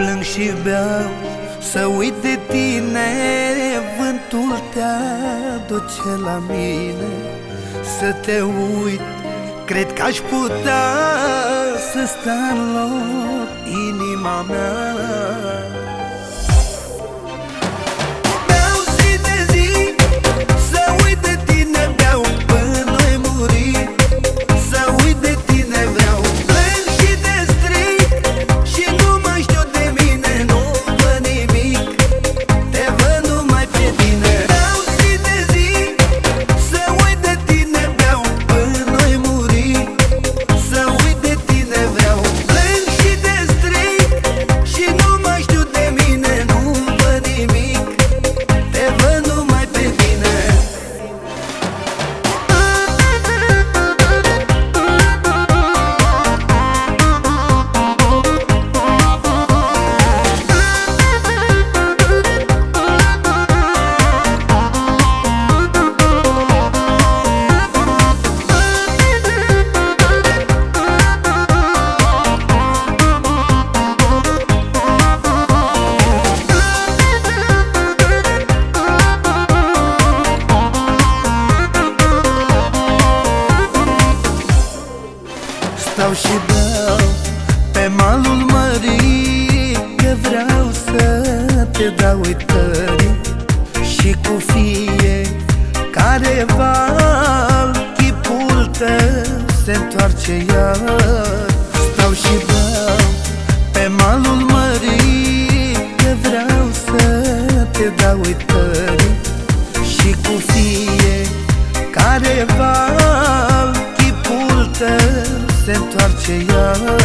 plâng și beau Să uit de tine Vântul te aduce la mine. Să te uit Cred că aș putea Să sta în loc inima mea Stau și beau pe malul mării Că vreau să te dau uitării Și cu fie care val Chipul tău se întoarce iar Stau și beau pe malul mării Că vreau să te dau uitării Și cu fie care val Chipul tău se întoarce iar